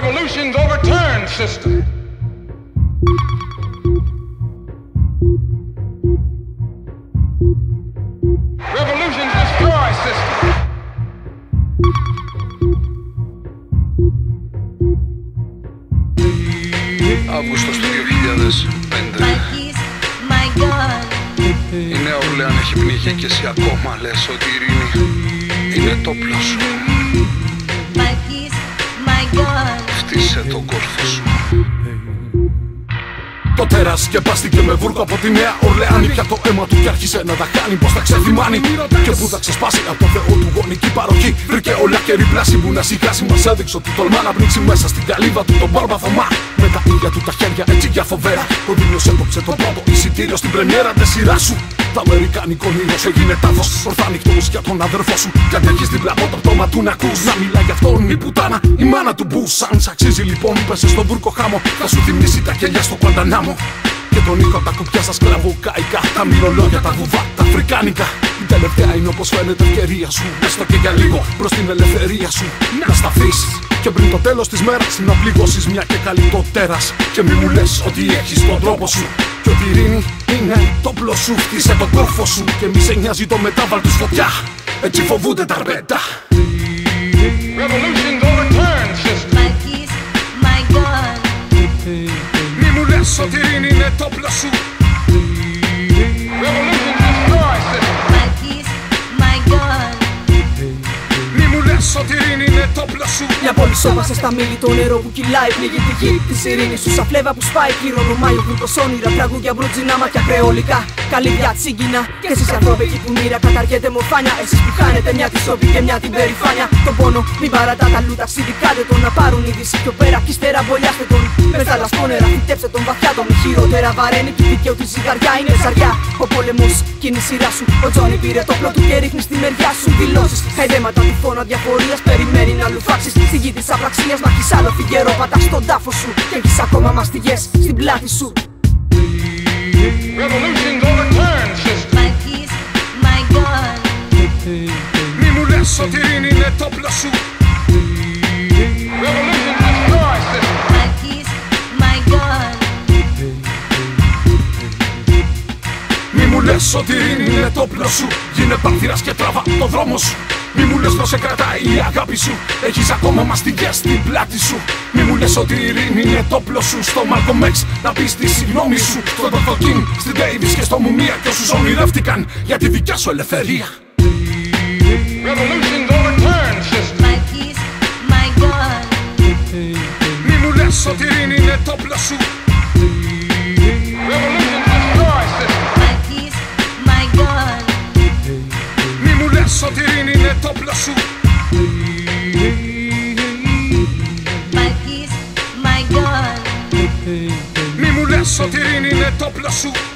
Revolutions overturn system. Revolutions destroy system. Αύγουστος του 2005 Η Νέα Ορλεάν έχει πνίγει και εσύ ακόμα λες ότι η ειρήνη είναι το όπλο σου Φτύσε τον κόρφο σου Το τέρας σκεπάστηκε με βούρκο από τη Νέα Ορλεάνη. Πια το αίμα του και άρχισε να τα κάνει. Πώ θα ξεθυμάνει και πού θα ξεσπάσει από το Θεό του γονική παροχή. Βρήκε όλα και πλάση που να σιγάσει. Μα έδειξε ότι τολμά να πνίξει μέσα στην καλύβα του τον Μπαρμπαθωμά. Με τα ίδια του τα χέρια έτσι για φοβέρα. Ο Δήμιος έκοψε το πρώτο εισιτήριο στην πρεμιέρα τη σειρά σου. Τα αμερικάνικο όνειρο έγινε τάφο. Ορθά ανοιχτό για τον αδερφό σου. Κι αν έχεις δίπλα από το πτώμα του να ακούς. Να μιλά για αυτόν η πουτάνα, η μάνα του μπου. Αν σ' αξίζει λοιπόν, πέσες στον βούρκο χάμο. Θα σου θυμίσει τα κελιά στο Κουαντανάμο. Και τον ήχο τα κουπιά σας κλαβουκάικα. Τα μυρολόγια, τα βουβά, τα αφρικάνικα. Η τελευταία είναι όπως φαίνεται ευκαιρία σου. Έστω και για λίγο προς την ελευθερία σου. Να σταθείς. Και πριν το τέλος της μέρας να πληγώσεις μια και καλή το τέρας. Και μη μου λες ότι έχεις τον τρόπο σου. Και ότι η ειρήνη είναι το όπλο σου. Χτίσε τον κόρφο σου. Και μη σε νοιάζει το μετάβαλ του φωτιά. Έτσι φοβούνται τα ρπέτα. Revolutions overturn system. Μη μου λες ότι η ειρήνη είναι το όπλο σου. Revolution. Το όπλο σου. Μια πόλη σώπασε στα μίλη το νερό που κυλάει. Πνίγει τη γη τη ειρήνη σου. Σαν φλέβα που σπάει. Κληρονομάει ο βουλκό όνειρα. Τραγούδια μπρουτζινά μάτια κρεολικά. Καλύβια τσίγκινα. Και εσείς ανθρώποι εκεί που μοίρα καταργέται μοφάνια. Εσείς που χάνετε μια τη σόπη και μια την περηφάνεια. Τον πόνο μην παρατά τα λούτα. Ξυδικάτε τον να πάρουν είδηση πιο πέρα. Κι ύστερα μπολιάστε τον. Με τα λασπόνερα φυτέψτε τον βαθιά τον. Μη χειρότερα βαραίνει και δίκαιο της ζυγαριά είναι ψαριά. Ο πόλεμος κι είναι η σειρά σου. Ο Τζόνι πήρε το πλότο και ρίχνει στη μεριά σου. Δηλώσεις χαϊδέματα του φώνα διαφορίας. Περιμένει τη απραξία. Μα έχεις άλλο φιγερό πατάς στον τάφο σου. Και έχεις ακόμα μαστιγές στην πλάτη σου. Revolutions overturn system. Μη μου λες ότι η ειρήνη είναι το όπλο σου. Μη μου λε ότι η ειρήνη είναι το όπλο σου. Γίνε πάρθυρα και τραβά το δρόμο σου. Μη μου λες πως σε κρατάει η αγάπη σου. Έχεις ακόμα μαστιγές στην πλάτη σου. Μη μου λες ότι η ειρήνη είναι το όπλο σου. Στο Malcolm X να πεις τη συγγνώμη σου. Στο Dr. King, στην Davis και στο Μουμία. Και όσους ονειρεύτηκαν για τη δικιά σου ελευθερία. Revolutions overturn system. Μη μου λες ότι η ειρήνη είναι το όπλο σου. Μη μου λε ότι η ειρήνη είναι το όπλο σου. Μη μου λες ότι η ειρήνη είναι το όπλο σου.